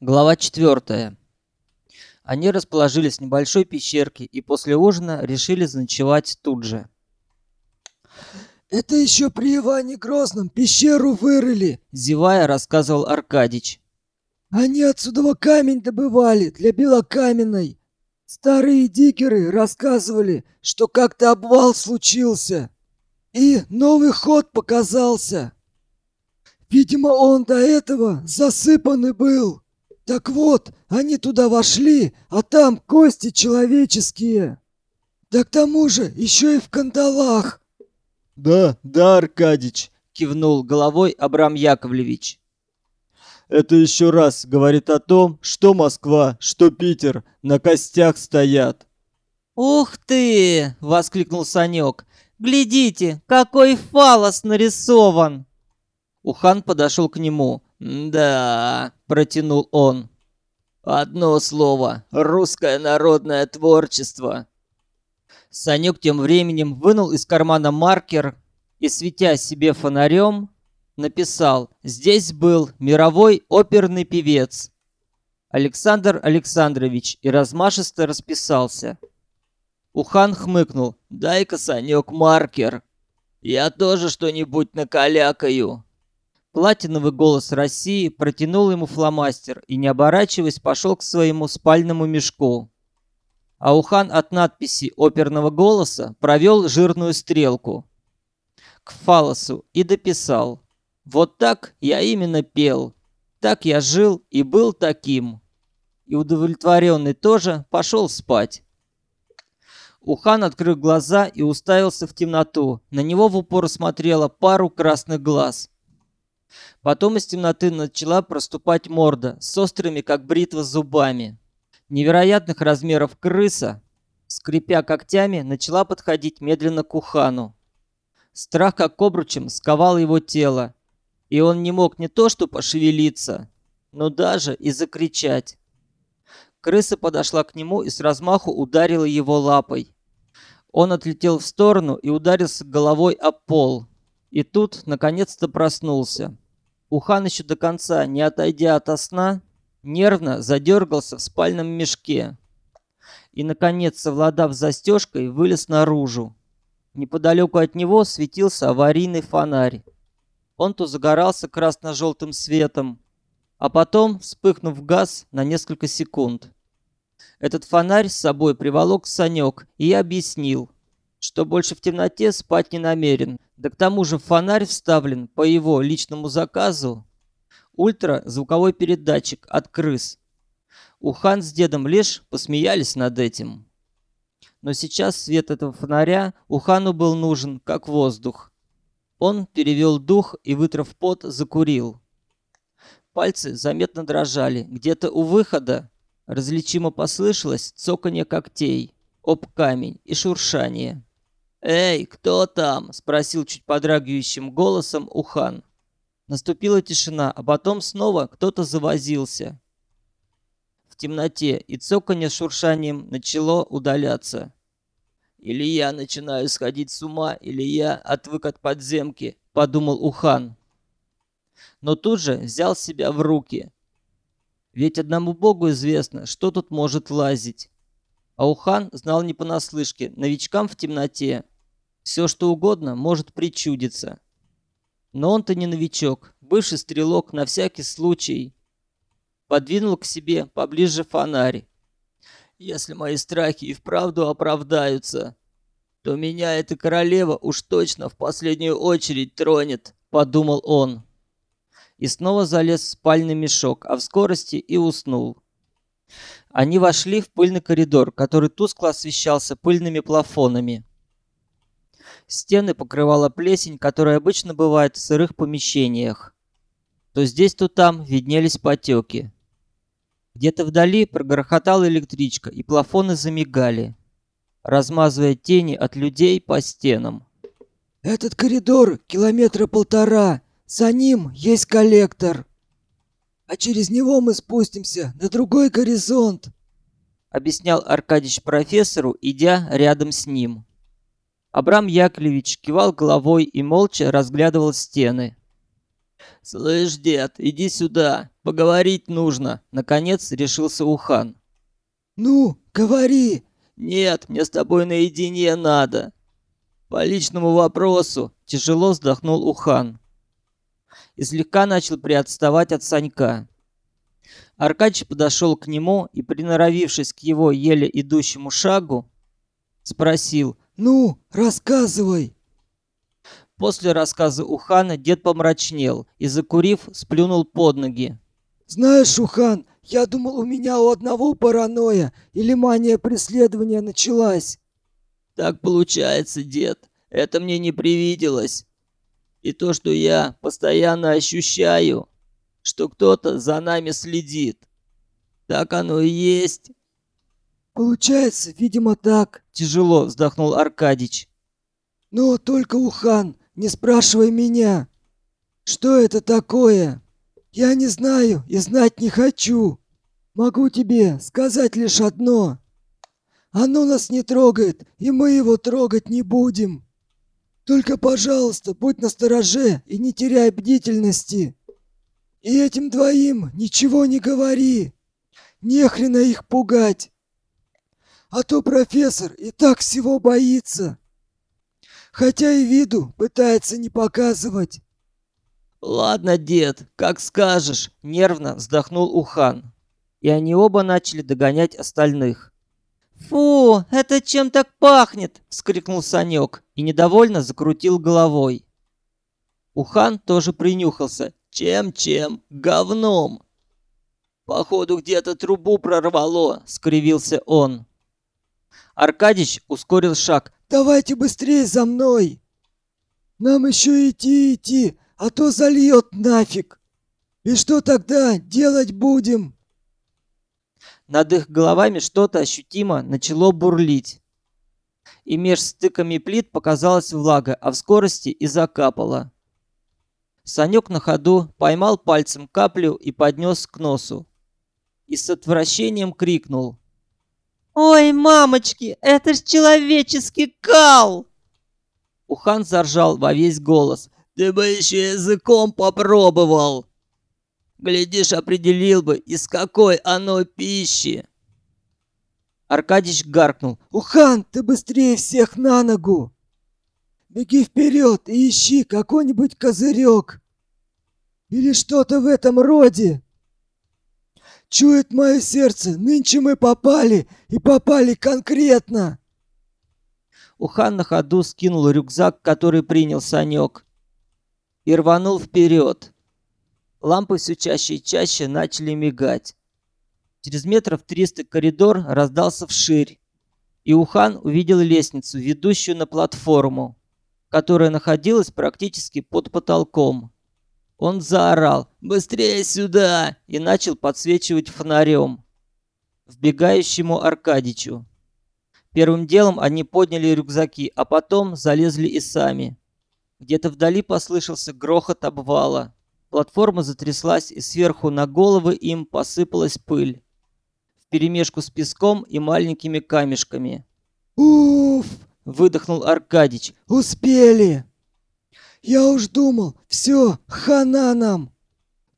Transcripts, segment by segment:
Глава 4. Они расположились в небольшой пещерке и после ужина решили заночевать тут же. «Это еще при Иване Грозном пещеру вырыли!» Зевая, рассказывал Аркадич. «Они отсюда камень добывали для белокаменной. Старые дикеры рассказывали, что как-то обвал случился, и новый ход показался. Видимо, он до этого засыпанный был». Так вот, они туда вошли, а там кости человеческие. Да к тому же еще и в кандалах. Да, да, Аркадич, кивнул головой Абрам Яковлевич. Это еще раз говорит о том, что Москва, что Питер на костях стоят. «Ух ты!» — воскликнул Санек. «Глядите, какой фалос нарисован!» Ухан подошел к нему. «Да», — протянул он. «Одно слово. Русское народное творчество». Санек тем временем вынул из кармана маркер и, светя себе фонарем, написал «Здесь был мировой оперный певец». Александр Александрович и размашисто расписался. Ухан хмыкнул «Дай-ка, Санек, маркер. Я тоже что-нибудь накалякаю». Платиновый голос России протянул ему фломастер и, не оборачиваясь, пошел к своему спальному мешку. Аухан от надписи оперного голоса провел жирную стрелку к фалосу и дописал. «Вот так я именно пел. Так я жил и был таким». И удовлетворенный тоже пошел спать. Ухан открыл глаза и уставился в темноту. На него в упор смотрела пару красных глаз – Потом из темноты начала проступать морда с острыми, как бритва, зубами. Невероятных размеров крыса, скрипя когтями, начала подходить медленно к Ухану. Страх, как обручем, сковал его тело, и он не мог не то что пошевелиться, но даже и закричать. Крыса подошла к нему и с размаху ударила его лапой. Он отлетел в сторону и ударился головой об пол. И тут, наконец-то, проснулся. Ухан еще до конца, не отойдя от сна, нервно задергался в спальном мешке и, наконец, совладав застежкой, вылез наружу. Неподалеку от него светился аварийный фонарь. Он то загорался красно-желтым светом, а потом, вспыхнув газ на несколько секунд. Этот фонарь с собой приволок Санек и объяснил, что больше в темноте спать не намерен. Да к тому же фонарь вставлен по его личному заказу. Ультразвуковой передатчик от крыс. Ухан с дедом лишь посмеялись над этим. Но сейчас свет этого фонаря Ухану был нужен, как воздух. Он перевел дух и, вытрав пот, закурил. Пальцы заметно дрожали. Где-то у выхода различимо послышалось цоканье когтей об камень и шуршание. «Эй, кто там?» – спросил чуть подрагивающим голосом Ухан. Наступила тишина, а потом снова кто-то завозился. В темноте и цоканье шуршанием начало удаляться. «Или я начинаю сходить с ума, или я отвык от подземки», – подумал Ухан. Но тут же взял себя в руки. Ведь одному богу известно, что тут может лазить. А Ухан знал не понаслышке, новичкам в темноте все, что угодно может причудиться. Но он-то не новичок, бывший стрелок на всякий случай. Подвинул к себе поближе фонарь. Если мои страхи и вправду оправдаются, то меня эта королева уж точно в последнюю очередь тронет, подумал он. И снова залез в спальный мешок, а в скорости и уснул. Они вошли в пыльный коридор, который тускло освещался пыльными плафонами. Стены покрывала плесень, которая обычно бывает в сырых помещениях. То здесь, то там виднелись потеки. Где-то вдали прогрохотала электричка, и плафоны замигали, размазывая тени от людей по стенам. «Этот коридор километра полтора. За ним есть коллектор. А через него мы спустимся на другой горизонт», объяснял Аркадьевич профессору, идя рядом с ним. Абрам Яковлевич кивал головой и молча разглядывал стены. «Слышь, дед, иди сюда!» Поговорить нужно. Наконец решился Ухан. Ну, говори. Нет, мне с тобой наедине надо. По личному вопросу. Тяжело вздохнул Ухан. И слегка начал приотставать от Санька. Аркадьич подошел к нему и, приноровившись к его еле идущему шагу, спросил «Ну, рассказывай!» После рассказа Ухана дед помрачнел и, закурив, сплюнул под ноги. «Знаешь, Ухан, я думал, у меня у одного паранойя или мания преследования началась». «Так получается, дед. Это мне не привиделось. И то, что я постоянно ощущаю, что кто-то за нами следит. Так оно и есть». «Получается, видимо, так», — тяжело вздохнул Аркадич. «Но только, Ухан, не спрашивай меня. Что это такое? Я не знаю и знать не хочу. Могу тебе сказать лишь одно. Оно нас не трогает, и мы его трогать не будем. Только, пожалуйста, будь настороже и не теряй бдительности. И этим двоим ничего не говори. Не хрена их пугать. А то профессор и так всего боится хотя и виду пытается не показывать. «Ладно, дед, как скажешь», — нервно вздохнул Ухан. И они оба начали догонять остальных. «Фу, это чем так пахнет?» — вскрикнул Санек и недовольно закрутил головой. Ухан тоже принюхался. «Чем-чем? Говном!» «Походу, где-то трубу прорвало», — скривился он. Аркадич ускорил шаг. Давайте быстрее за мной! Нам еще идти идти, а то зальет нафиг! И что тогда делать будем?» Над их головами что-то ощутимо начало бурлить. И меж стыками плит показалась влага, а в скорости и закапала. Санек на ходу поймал пальцем каплю и поднес к носу. И с отвращением крикнул. «Ой, мамочки, это ж человеческий кал!» Ухан заржал во весь голос. «Ты бы еще языком попробовал!» Глядишь, определил бы, из какой оно пищи. Аркадьич гаркнул. «Ухан, ты быстрее всех на ногу! Беги вперед и ищи какой-нибудь козырек! Или что-то в этом роде!» Чует мое сердце, нынче мы попали, и попали конкретно!» Ухан на ходу скинул рюкзак, который принял Санек, и рванул вперед. Лампы все чаще и чаще начали мигать. Через метров триста коридор раздался вширь, и Ухан увидел лестницу, ведущую на платформу, которая находилась практически под потолком. Он заорал «Быстрее сюда!» и начал подсвечивать фонарем вбегающему Аркадичу. Первым делом они подняли рюкзаки, а потом залезли и сами. Где-то вдали послышался грохот обвала. Платформа затряслась, и сверху на головы им посыпалась пыль. Вперемешку с песком и маленькими камешками. «Уф!» — выдохнул Аркадич. «Успели!» Я уж думал, все, хана нам.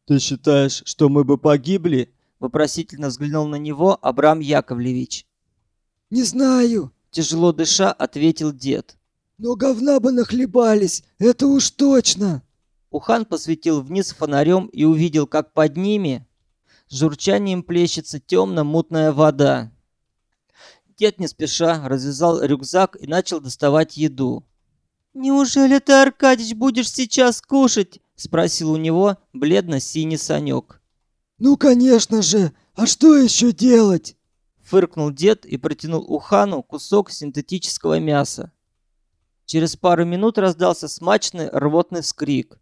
Ты считаешь, что мы бы погибли? Вопросительно взглянул на него Абрам Яковлевич. Не знаю, тяжело дыша, ответил дед. Но говна бы нахлебались, это уж точно. Ухан посветил вниз фонарем и увидел, как под ними с журчанием плещется темно-мутная вода. Дед не спеша развязал рюкзак и начал доставать еду. «Неужели ты, Аркадьич, будешь сейчас кушать?» — спросил у него бледно-синий Санек. «Ну, конечно же! А что еще делать?» Фыркнул дед и протянул Ухану кусок синтетического мяса. Через пару минут раздался смачный рвотный вскрик.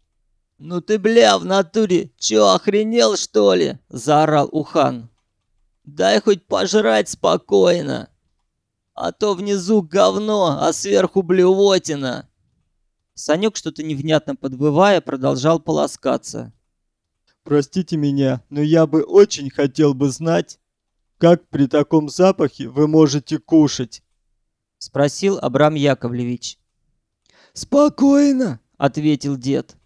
«Ну ты, бля, в натуре! Чё, охренел, что ли?» – заорал Ухан. «Дай хоть пожрать спокойно, а то внизу говно, а сверху блювотина!» Санек, что-то невнятно подвывая, продолжал полоскаться. «Простите меня, но я бы очень хотел бы знать, как при таком запахе вы можете кушать?» Спросил Абрам Яковлевич. «Спокойно!» — ответил дед.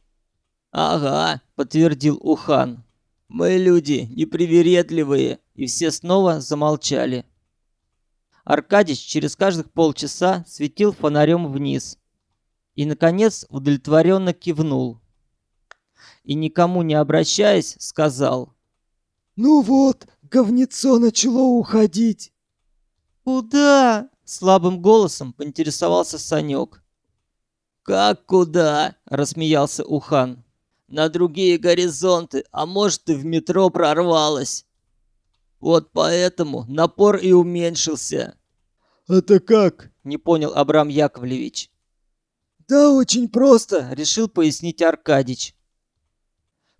«Ага», — подтвердил Ухан. Мы люди непривередливые, и все снова замолчали. Аркадич через каждых полчаса светил фонарем вниз и, наконец, удовлетворенно кивнул. И никому не обращаясь, сказал. «Ну вот, говнецо начало уходить». «Куда?» — слабым голосом поинтересовался Санек. «Как куда?» — рассмеялся Ухан. «На другие горизонты, а может и в метро прорвалась. Вот поэтому напор и уменьшился». «Это как?» — не понял Абрам Яковлевич. «Да очень просто», — решил пояснить Аркадич.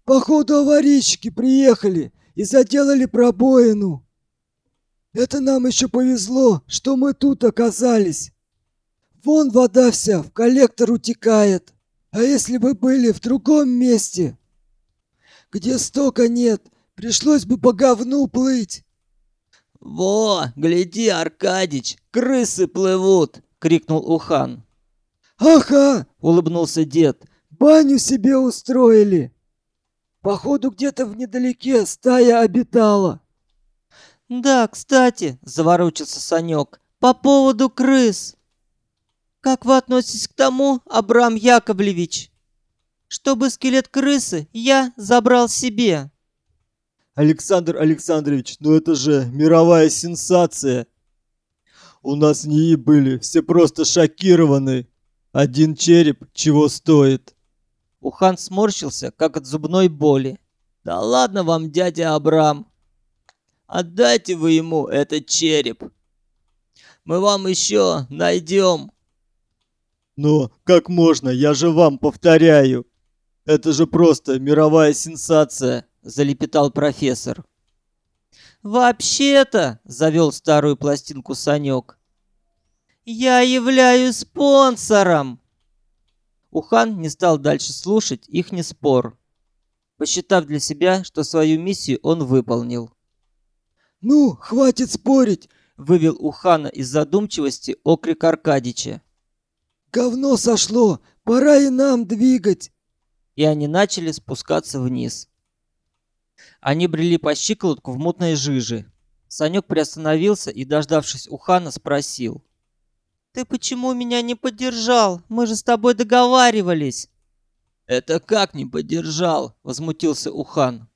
«Походу аварийщики приехали и заделали пробоину. Это нам еще повезло, что мы тут оказались. Вон вода вся в коллектор утекает. А если бы были в другом месте, где стока нет, пришлось бы по говну плыть. «Во, гляди, Аркадич, крысы плывут!» — крикнул Ухан. «Ага!» — улыбнулся дед. «Баню себе устроили. Походу, где-то в недалеке стая обитала». «Да, кстати», — заворочился Санек, — «по поводу крыс. Как вы относитесь к тому, Абрам Яковлевич, чтобы скелет крысы я забрал себе?» Александр Александрович, ну это же мировая сенсация. У нас НИИ были все просто шокированы. Один череп чего стоит. Ухан сморщился, как от зубной боли. «Да ладно вам, дядя Абрам. Отдайте вы ему этот череп. Мы вам еще найдем». Но как можно? Я же вам повторяю. Это же просто мировая сенсация. — залепетал профессор. «Вообще-то», — завел старую пластинку Санек, — «я являюсь спонсором». Ухан не стал дальше слушать их не спор, посчитав для себя, что свою миссию он выполнил. «Ну, хватит спорить!» — вывел Ухана из задумчивости окрик Аркадича. «Говно сошло! Пора и нам двигать!» И они начали спускаться вниз. Они брели по щиколотку в мутной жиже. Санек приостановился и, дождавшись Ухана, спросил. «Ты почему меня не поддержал? Мы же с тобой договаривались!» «Это как не поддержал?» — возмутился Ухан.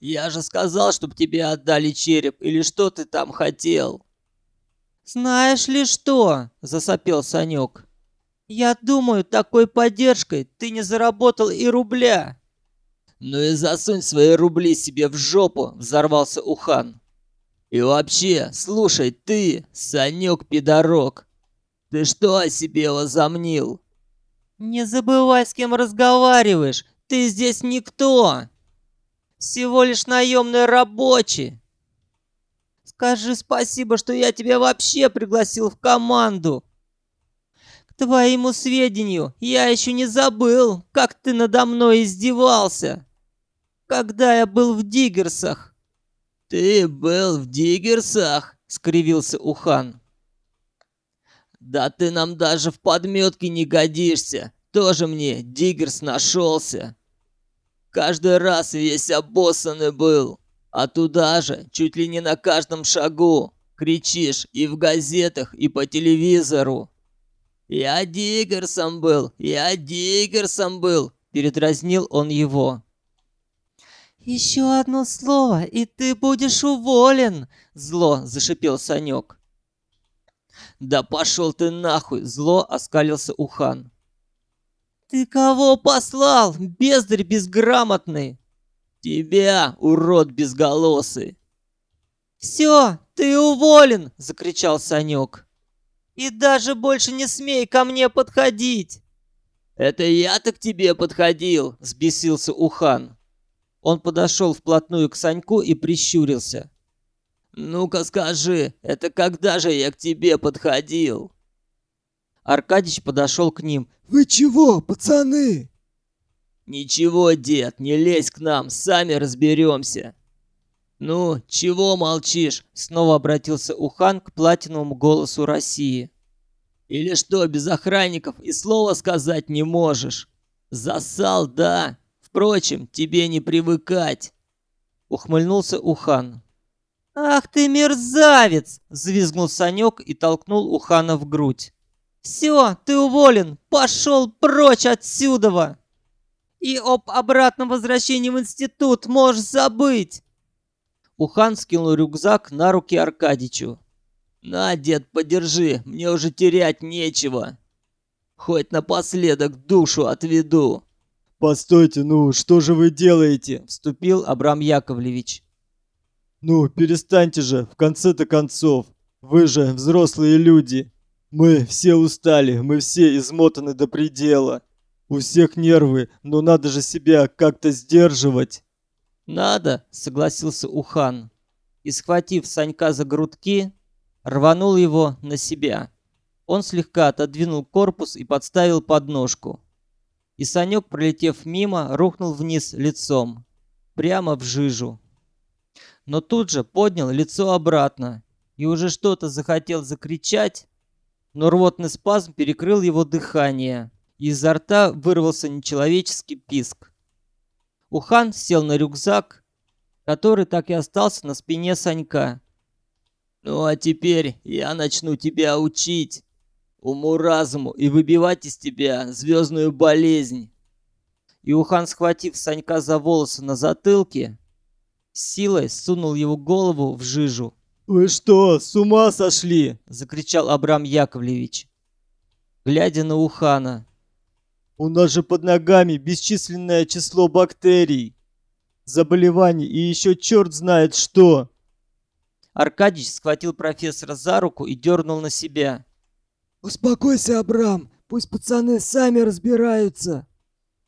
«Я же сказал, чтоб тебе отдали череп, или что ты там хотел?» «Знаешь ли что?» — засопел Санек. «Я думаю, такой поддержкой ты не заработал и рубля!» «Ну и засунь свои рубли себе в жопу!» – взорвался Ухан. «И вообще, слушай, ты, Санек-пидорок, ты что о себе возомнил?» «Не забывай, с кем разговариваешь, ты здесь никто! Всего лишь наемный рабочий!» «Скажи спасибо, что я тебя вообще пригласил в команду!» «К твоему сведению, я еще не забыл, как ты надо мной издевался!» когда я был в Диггерсах». «Ты был в Диггерсах?» — скривился Ухан. «Да ты нам даже в подметке не годишься. Тоже мне Диггерс нашелся. Каждый раз весь обоссанный был, а туда же чуть ли не на каждом шагу кричишь и в газетах, и по телевизору. «Я Диггерсом был! Я Диггерсом был!» — передразнил он его. «Еще одно слово, и ты будешь уволен!» — зло зашипел Санек. «Да пошел ты нахуй!» — зло оскалился Ухан. «Ты кого послал, бездарь безграмотный?» «Тебя, урод безголосый!» «Все, ты уволен!» — закричал Санек. «И даже больше не смей ко мне подходить!» «Это я-то к тебе подходил!» — взбесился Ухан. Он подошел вплотную к Саньку и прищурился. «Ну-ка скажи, это когда же я к тебе подходил?» Аркадич подошел к ним. «Вы чего, пацаны?» «Ничего, дед, не лезь к нам, сами разберемся». «Ну, чего молчишь?» Снова обратился Ухан к платиновому голосу России. «Или что, без охранников и слова сказать не можешь? Засал, да? Впрочем, тебе не привыкать. Ухмыльнулся Ухан. «Ах ты мерзавец!» — взвизгнул Санек и толкнул Ухана в грудь. «Все, ты уволен! Пошел прочь отсюда!» «И об обратном возвращении в институт можешь забыть!» Ухан скинул рюкзак на руки Аркадичу. «На, дед, подержи, мне уже терять нечего. Хоть напоследок душу отведу». «Постойте, ну что же вы делаете?» — вступил Абрам Яковлевич. «Ну, перестаньте же, в конце-то концов. Вы же взрослые люди. Мы все устали, мы все измотаны до предела. У всех нервы, но надо же себя как-то сдерживать». «Надо», — согласился Ухан. И, схватив Санька за грудки, рванул его на себя. Он слегка отодвинул корпус и подставил подножку. И Санек, пролетев мимо, рухнул вниз лицом, прямо в жижу. Но тут же поднял лицо обратно и уже что-то захотел закричать, но рвотный спазм перекрыл его дыхание, и изо рта вырвался нечеловеческий писк. Ухан сел на рюкзак, который так и остался на спине Санька. «Ну а теперь я начну тебя учить уму-разуму и выбивать из тебя звездную болезнь». И Ухан, схватив Санька за волосы на затылке, силой сунул его голову в жижу. «Вы что, с ума сошли?» — закричал Абрам Яковлевич, глядя на Ухана. У нас же под ногами бесчисленное число бактерий, заболеваний и еще черт знает что. Аркадий схватил профессора за руку и дернул на себя. «Успокойся, Абрам, пусть пацаны сами разбираются.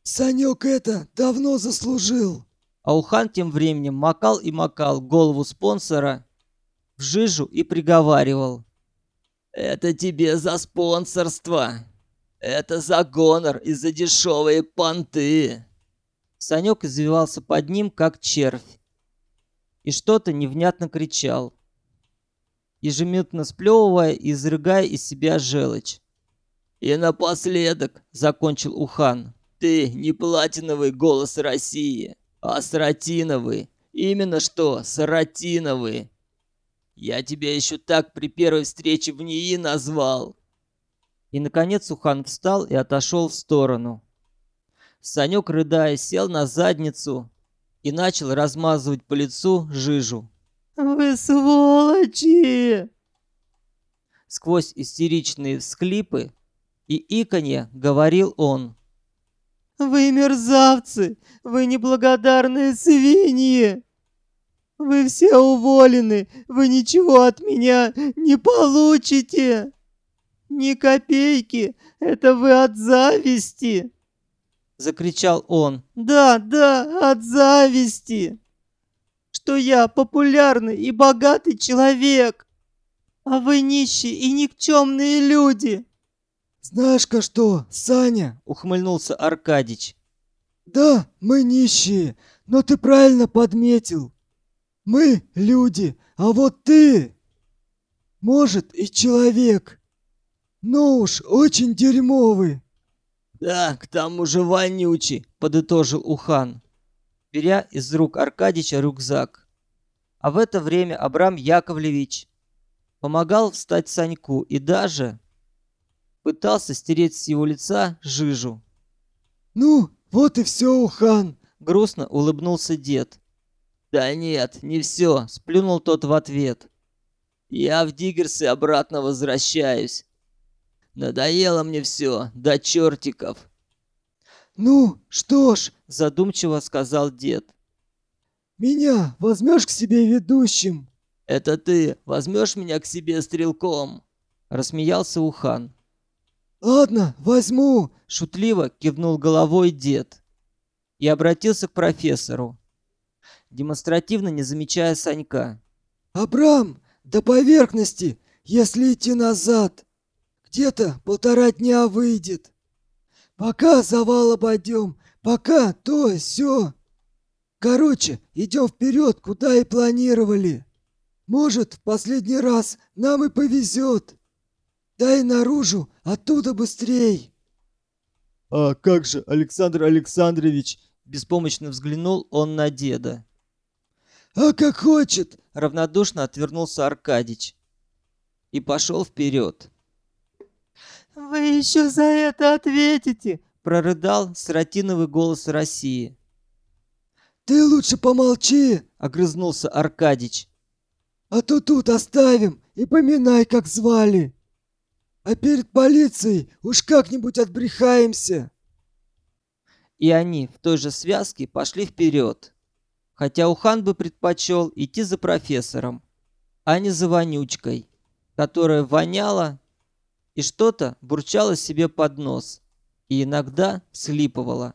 Санек это давно заслужил». Аухан тем временем макал и макал голову спонсора в жижу и приговаривал. «Это тебе за спонсорство!» Это за гонор и за дешевые понты. Санек извивался под ним, как червь. И что-то невнятно кричал, ежеминутно сплевывая и изрыгая из себя желчь. «И напоследок», — закончил Ухан, — «ты не платиновый голос России, а саратиновый. Именно что, саратиновый. Я тебя еще так при первой встрече в НИИ назвал. И, наконец, Ухан встал и отошел в сторону. Санек, рыдая, сел на задницу и начал размазывать по лицу жижу. «Вы сволочи!» Сквозь истеричные всклипы и иканье говорил он. «Вы мерзавцы! Вы неблагодарные свиньи! Вы все уволены! Вы ничего от меня не получите!» «Ни копейки! Это вы от зависти!» Закричал он. «Да, да, от зависти! Что я популярный и богатый человек, а вы нищие и никчемные люди!» «Знаешь-ка что, Саня?» — ухмыльнулся Аркадич. «Да, мы нищие, но ты правильно подметил. Мы люди, а вот ты, может, и человек. «Ну уж, очень дерьмовый!» «Да, к тому же вонючий!» — подытожил Ухан, беря из рук Аркадича рюкзак. А в это время Абрам Яковлевич помогал встать Саньку и даже пытался стереть с его лица жижу. «Ну, вот и все, Ухан!» — грустно улыбнулся дед. «Да нет, не все!» — сплюнул тот в ответ. «Я в Диггерсы обратно возвращаюсь. Надоело мне все, до чертиков. Ну, что ж, задумчиво сказал дед. Меня возьмешь к себе ведущим? Это ты возьмешь меня к себе стрелком? Рассмеялся Ухан. Ладно, возьму, шутливо кивнул головой дед и обратился к профессору, демонстративно не замечая Санька. Абрам, до поверхности, если идти назад. Где-то полтора дня выйдет. Пока завал обойдем, пока то, все. Короче, идем вперед, куда и планировали. Может, в последний раз нам и повезет. Дай наружу, оттуда быстрей. А как же, Александр Александрович, Беспомощно взглянул он на деда. «А как хочет!» — равнодушно отвернулся Аркадич. И пошел вперед. «Вы еще за это ответите!» — прорыдал сиротиновый голос России. «Ты лучше помолчи!» — огрызнулся Аркадич. «А то тут оставим и поминай, как звали. А перед полицией уж как-нибудь отбрехаемся!» И они в той же связке пошли вперед. Хотя Ухан бы предпочел идти за профессором, а не за вонючкой, которая воняла и что-то бурчала себе под нос и иногда слипывала.